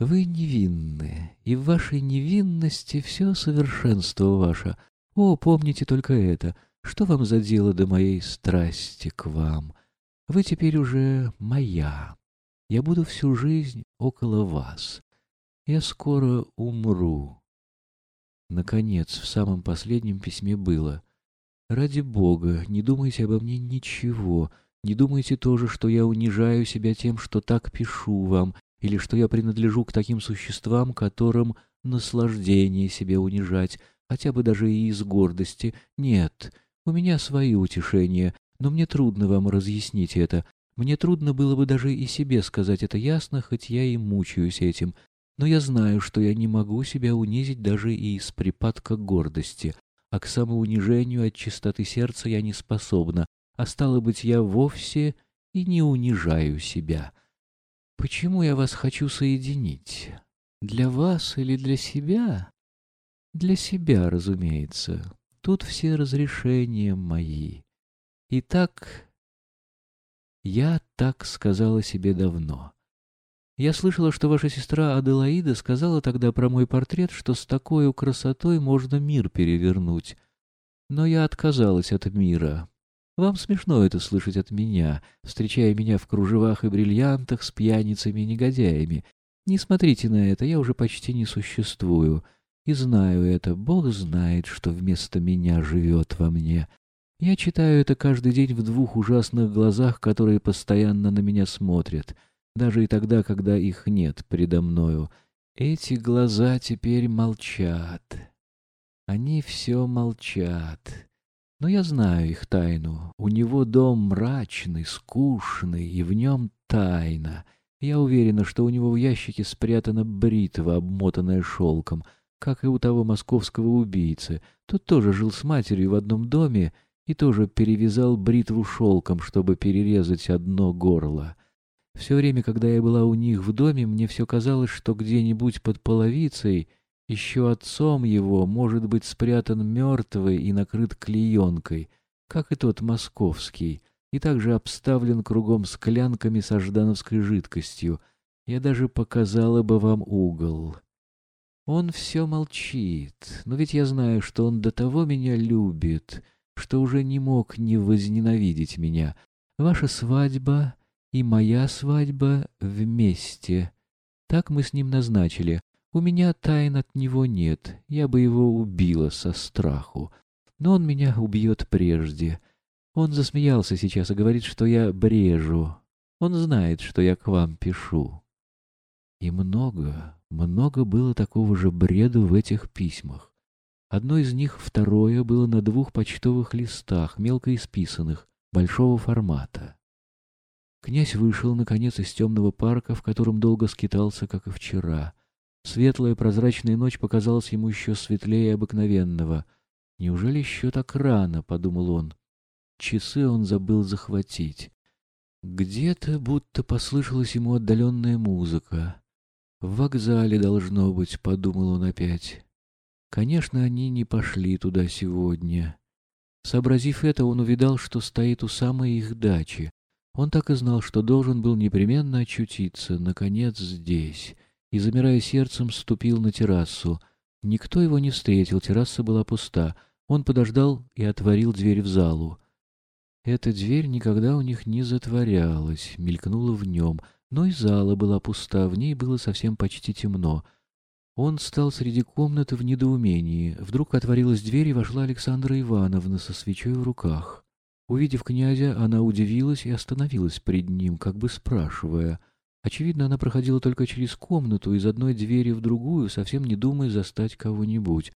Вы невинны, и в вашей невинности все совершенство ваше. О, помните только это. Что вам за дело до моей страсти к вам? Вы теперь уже моя. Я буду всю жизнь около вас. Я скоро умру. Наконец, в самом последнем письме было. «Ради Бога, не думайте обо мне ничего. Не думайте тоже, что я унижаю себя тем, что так пишу вам, или что я принадлежу к таким существам, которым наслаждение себе унижать, хотя бы даже и из гордости. Нет, у меня свои утешения, но мне трудно вам разъяснить это. Мне трудно было бы даже и себе сказать это ясно, хоть я и мучаюсь этим. Но я знаю, что я не могу себя унизить даже и из припадка гордости, а к самоунижению от чистоты сердца я не способна, а стало быть, я вовсе и не унижаю себя». Почему я вас хочу соединить? Для вас или для себя? Для себя, разумеется. Тут все разрешения мои. Итак, я так сказала себе давно. Я слышала, что ваша сестра Аделаида сказала тогда про мой портрет, что с такой красотой можно мир перевернуть. Но я отказалась от мира, вам смешно это слышать от меня, встречая меня в кружевах и бриллиантах с пьяницами и негодяями. Не смотрите на это, я уже почти не существую. И знаю это, Бог знает, что вместо меня живет во мне. Я читаю это каждый день в двух ужасных глазах, которые постоянно на меня смотрят, даже и тогда, когда их нет предо мною. Эти глаза теперь молчат. Они все молчат. Но я знаю их тайну. У него дом мрачный, скучный, и в нем тайна. Я уверена, что у него в ящике спрятана бритва, обмотанная шелком, как и у того московского убийцы. Тот тоже жил с матерью в одном доме и тоже перевязал бритву шелком, чтобы перерезать одно горло. Все время, когда я была у них в доме, мне все казалось, что где-нибудь под половицей — еще отцом его может быть спрятан мертвый и накрыт клеенкой, как и тот московский, и также обставлен кругом склянками со ждановской жидкостью. Я даже показала бы вам угол. Он все молчит, но ведь я знаю, что он до того меня любит, что уже не мог не возненавидеть меня. Ваша свадьба и моя свадьба вместе. Так мы с ним назначили. У меня тайн от него нет, я бы его убила со страху. Но он меня убьет прежде. Он засмеялся сейчас и говорит, что я брежу. Он знает, что я к вам пишу. И много, много было такого же бреду в этих письмах. Одно из них, второе, было на двух почтовых листах, мелко исписанных, большого формата. Князь вышел, наконец, из темного парка, в котором долго скитался, как и вчера — Светлая прозрачная ночь показалась ему еще светлее обыкновенного. «Неужели еще так рано?» — подумал он. Часы он забыл захватить. Где-то будто послышалась ему отдаленная музыка. В вокзале должно быть, — подумал он опять. Конечно, они не пошли туда сегодня. Сообразив это, он увидал, что стоит у самой их дачи. Он так и знал, что должен был непременно очутиться, наконец, здесь и, замирая сердцем, ступил на террасу. Никто его не встретил, терраса была пуста. Он подождал и отворил дверь в залу. Эта дверь никогда у них не затворялась, мелькнула в нем, но и зала была пуста, в ней было совсем почти темно. Он стал среди комнаты в недоумении. Вдруг отворилась дверь, и вошла Александра Ивановна со свечой в руках. Увидев князя, она удивилась и остановилась пред ним, как бы спрашивая — Очевидно, она проходила только через комнату, из одной двери в другую, совсем не думая застать кого-нибудь.